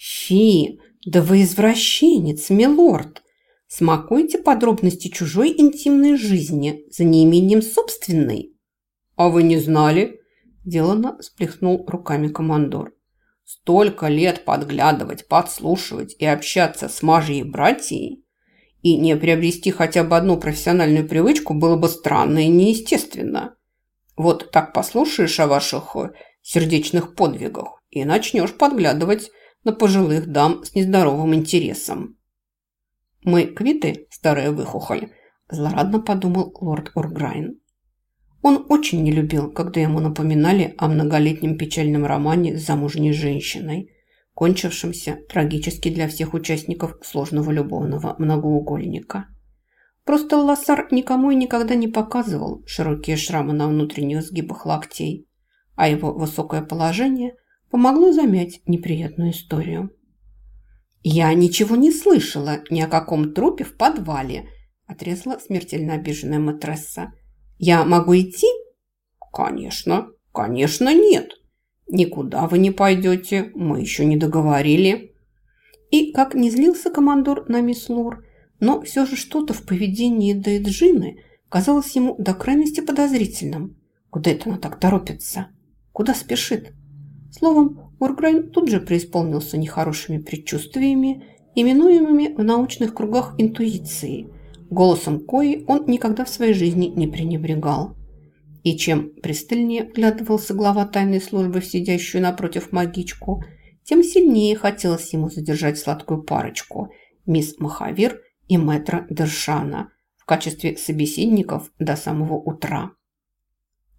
Фи, да вы извращенец, милорд. Смакуйте подробности чужой интимной жизни за неимением собственной. А вы не знали? Делано сплехнул руками командор. Столько лет подглядывать, подслушивать и общаться с мажей братьей, и не приобрести хотя бы одну профессиональную привычку было бы странно и неестественно. Вот так послушаешь о ваших э, сердечных подвигах и начнешь подглядывать на пожилых дам с нездоровым интересом. «Мы квиты, старая выхухоль», – злорадно подумал лорд Урграйн. Он очень не любил, когда ему напоминали о многолетнем печальном романе с замужней женщиной, кончившемся трагически для всех участников сложного любовного многоугольника. Просто Лассар никому и никогда не показывал широкие шрамы на внутренних сгибах локтей, а его высокое положение помогло замять неприятную историю. «Я ничего не слышала ни о каком трупе в подвале», отрезала смертельно обиженная матресса. «Я могу идти?» «Конечно, конечно нет. Никуда вы не пойдете, мы еще не договорили». И, как не злился командор на мисс Лур, но все же что-то в поведении Дейджины казалось ему до крайности подозрительным. Куда это она так торопится? Куда спешит? Словом, Урграйн тут же преисполнился нехорошими предчувствиями, именуемыми в научных кругах интуицией, голосом кои он никогда в своей жизни не пренебрегал. И чем пристальнее вглядывался глава тайной службы в сидящую напротив магичку, тем сильнее хотелось ему задержать сладкую парочку – мисс Махавир и мэтра Дершана в качестве собеседников до самого утра.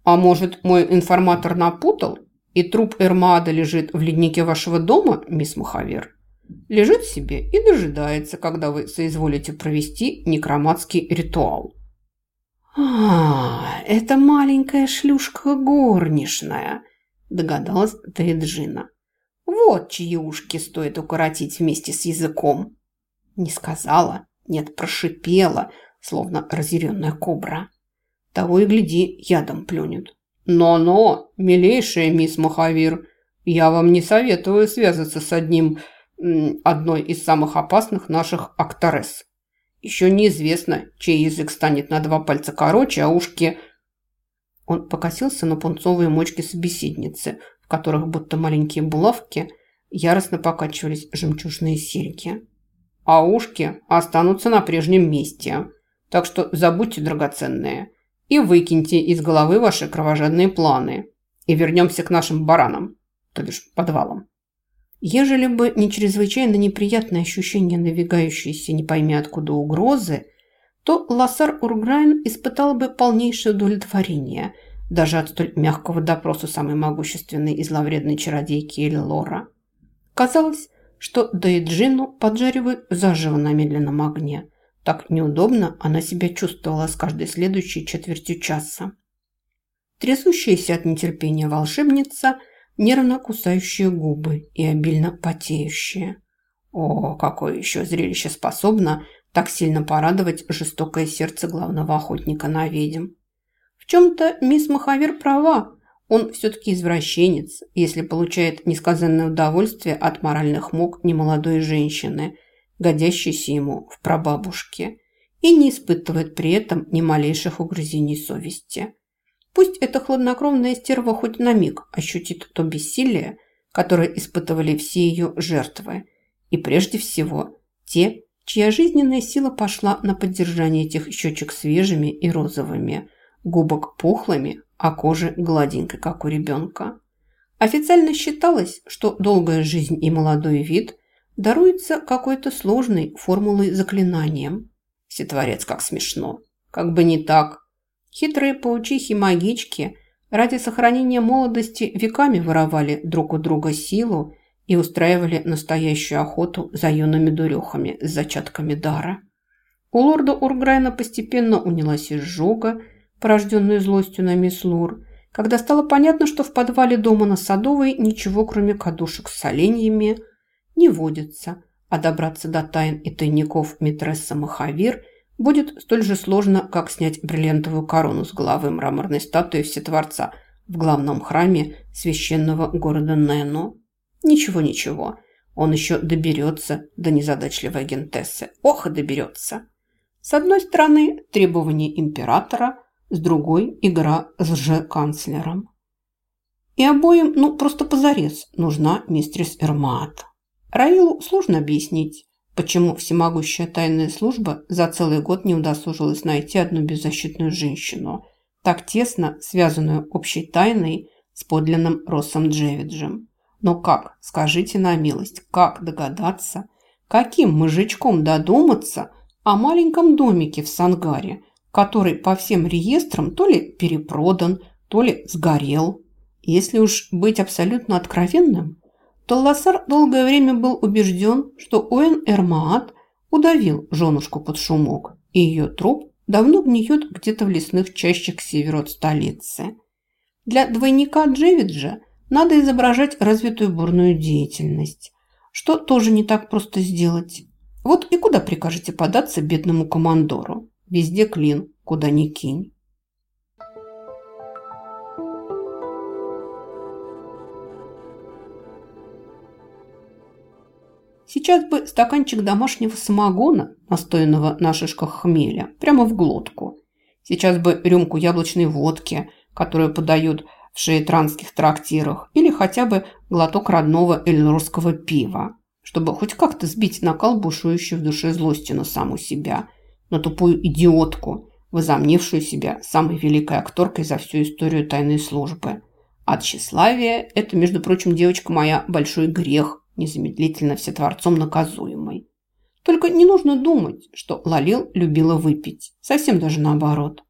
«А может, мой информатор напутал, и труп Эрмада лежит в леднике вашего дома, мисс Махавир? Лежит себе и дожидается, когда вы соизволите провести некроматский ритуал». «А, это маленькая шлюшка горничная», – догадалась Дейджина. «Вот чьи ушки стоит укоротить вместе с языком». Не сказала, нет, прошипела, словно разъяренная кобра. Того и гляди, ядом плюнет. «Но-но, милейшая мисс Махавир, я вам не советую связаться с одним, одной из самых опасных наших акторес. Еще неизвестно, чей язык станет на два пальца короче, а ушки...» Он покосился на пунцовые мочки собеседницы, в которых будто маленькие булавки яростно покачивались жемчужные серьги а ушки останутся на прежнем месте. Так что забудьте драгоценные и выкиньте из головы ваши кровожадные планы. И вернемся к нашим баранам, то бишь подвалам. Ежели бы не чрезвычайно неприятное ощущение навигающейся не пойми откуда угрозы, то Лассар Урграйн испытал бы полнейшее удовлетворение даже от столь мягкого допроса самой могущественной и зловредной чародейки Эллора. Казалось, что Дейджину поджаривают заживо на медленном огне. Так неудобно она себя чувствовала с каждой следующей четвертью часа. Трясущаяся от нетерпения волшебница, нервно кусающие губы и обильно потеющие. О, какое еще зрелище способно так сильно порадовать жестокое сердце главного охотника на ведьм. В чем-то мисс Махавир права. Он все-таки извращенец, если получает несказанное удовольствие от моральных мук немолодой женщины, годящейся ему в прабабушке, и не испытывает при этом ни малейших угрызений совести. Пусть эта хладнокровная стерва хоть на миг ощутит то бессилие, которое испытывали все ее жертвы, и прежде всего те, чья жизненная сила пошла на поддержание этих щечек свежими и розовыми, губок пухлыми, а кожи гладенькой, как у ребенка. Официально считалось, что долгая жизнь и молодой вид даруется какой-то сложной формулой заклинанием. Сетворец, как смешно. Как бы не так. Хитрые паучихи-магички ради сохранения молодости веками воровали друг у друга силу и устраивали настоящую охоту за юными дурехами с зачатками дара. У лорда Урграйна постепенно унялась изжога, порожденную злостью на мисс Лур, когда стало понятно, что в подвале дома на Садовой ничего, кроме кадушек с оленями, не водится, а добраться до тайн и тайников Митресса Махавир будет столь же сложно, как снять бриллиантовую корону с головы мраморной статуи Всетворца в главном храме священного города Нено. Ничего-ничего, Он еще доберется до незадачливой агентессы. Ох, и доберется. С одной стороны, требования императора, с другой – игра с лже-канцлером. И обоим, ну, просто позарез нужна мистерис Эрмаат. Раилу сложно объяснить, почему всемогущая тайная служба за целый год не удосужилась найти одну беззащитную женщину, так тесно связанную общей тайной с подлинным Россом Джевиджем. Но как, скажите на милость, как догадаться, каким мужичком додуматься о маленьком домике в Сангаре, который по всем реестрам то ли перепродан, то ли сгорел? Если уж быть абсолютно откровенным, то Лассар долгое время был убежден, что Уэн Эрмаат удавил женушку под шумок, и ее труп давно гниет где-то в лесных чащах к северу от столицы. Для двойника Джевиджа надо изображать развитую бурную деятельность, что тоже не так просто сделать. Вот и куда прикажете податься бедному командору? Везде клин, куда ни кинь. Сейчас бы стаканчик домашнего самогона, настоянного на шишках хмеля, прямо в глотку. Сейчас бы рюмку яблочной водки, которую подают в шейтранских трактирах, или хотя бы глоток родного эльнорского пива, чтобы хоть как-то сбить накал бушующей в душе злости на саму себя, на тупую идиотку, возомнившую себя самой великой акторкой за всю историю тайной службы. От тщеславия – это, между прочим, девочка моя, большой грех, незамедлительно всетворцом наказуемой. Только не нужно думать, что Лалил любила выпить. Совсем даже наоборот.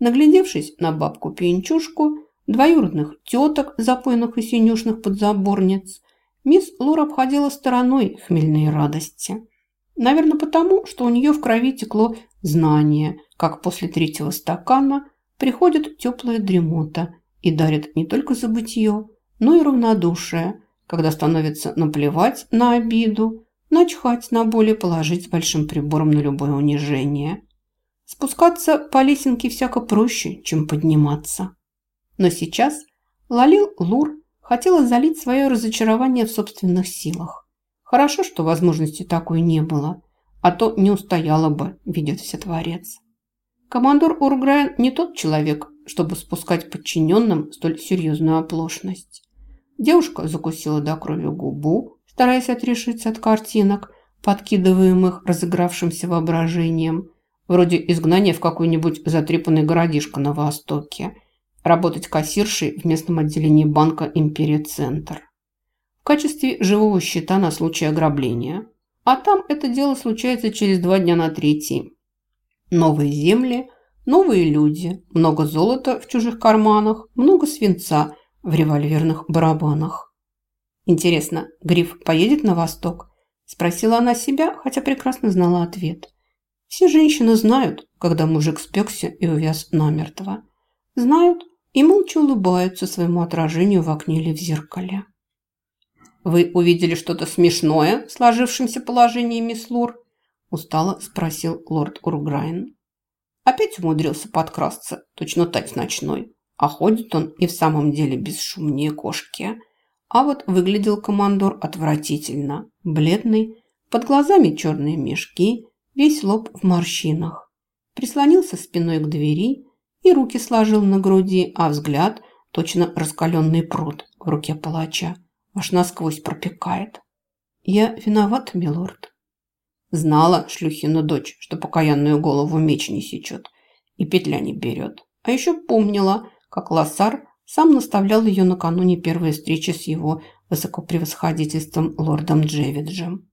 Наглядевшись на бабку-пьянчушку, двоюродных теток, запойных и синюшных подзаборниц, мисс Лор обходила стороной хмельные радости. Наверное, потому, что у нее в крови текло знание, как после третьего стакана приходит теплая дремота и дарит не только забытье, но и равнодушие – когда становится наплевать на обиду, начхать на боли, положить с большим прибором на любое унижение. Спускаться по лесенке всяко проще, чем подниматься. Но сейчас Лалил Лур хотела залить свое разочарование в собственных силах. Хорошо, что возможности такой не было, а то не устояла бы, видит Всетворец. Командор Урграйн не тот человек, чтобы спускать подчиненным столь серьезную оплошность. Девушка закусила до крови губу, стараясь отрешиться от картинок, подкидываемых разыгравшимся воображением, вроде изгнания в какой-нибудь затрепанный городишко на Востоке, работать кассиршей в местном отделении банка «Империя Центр» в качестве живого счета на случай ограбления. А там это дело случается через два дня на третий. Новые земли, новые люди, много золота в чужих карманах, много свинца – в револьверных барабанах. «Интересно, Гриф поедет на восток?» – спросила она себя, хотя прекрасно знала ответ. Все женщины знают, когда мужик спекся и увяз намертво. Знают и молча улыбаются своему отражению в окне или в зеркале. «Вы увидели что-то смешное в сложившемся положении, мисс Лур?» – устало спросил лорд Урграйн. Опять умудрился подкрасться, точно тать ночной. А ходит он и в самом деле бесшумнее кошки. А вот выглядел командор отвратительно. Бледный, под глазами черные мешки, весь лоб в морщинах. Прислонился спиной к двери и руки сложил на груди, а взгляд точно раскаленный пруд в руке палача. Аж насквозь пропекает. «Я виноват, милорд». Знала шлюхина дочь, что покаянную голову меч не сечет и петля не берет. А еще помнила, как Лассар сам наставлял ее накануне первой встречи с его высокопревосходительством лордом Джевиджем.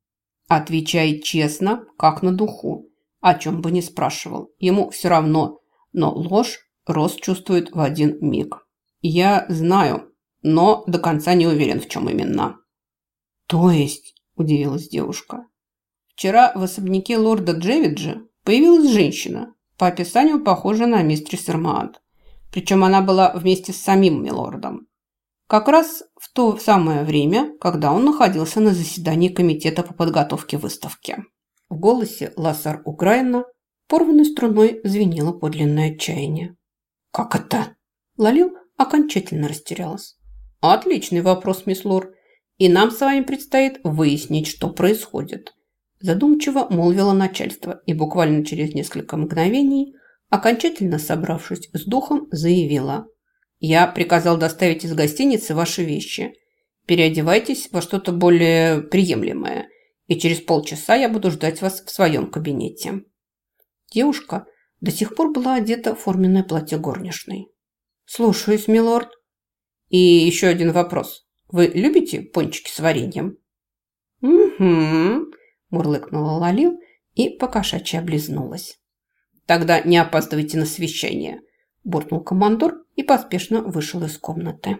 «Отвечай честно, как на духу, о чем бы ни спрашивал. Ему все равно, но ложь Рос чувствует в один миг. Я знаю, но до конца не уверен, в чем именно». «То есть?» – удивилась девушка. «Вчера в особняке лорда Джевиджа появилась женщина, по описанию похожая на мистерис Эрмаат. Причем она была вместе с самим милордом. Как раз в то самое время, когда он находился на заседании комитета по подготовке выставки. В голосе Лассар Украина порванной струной звенело подлинное отчаяние. «Как это?» Лалил окончательно растерялась. «Отличный вопрос, мисс Лор. И нам с вами предстоит выяснить, что происходит. Задумчиво молвило начальство и буквально через несколько мгновений, окончательно собравшись с духом, заявила. «Я приказал доставить из гостиницы ваши вещи. Переодевайтесь во что-то более приемлемое, и через полчаса я буду ждать вас в своем кабинете». Девушка до сих пор была одета в форменное платье горничной. «Слушаюсь, милорд». «И еще один вопрос. Вы любите пончики с вареньем?» «Угу», – мурлыкнула Лалил и покошачьи облизнулась. «Тогда не опаздывайте на совещание», – буркнул командор и поспешно вышел из комнаты.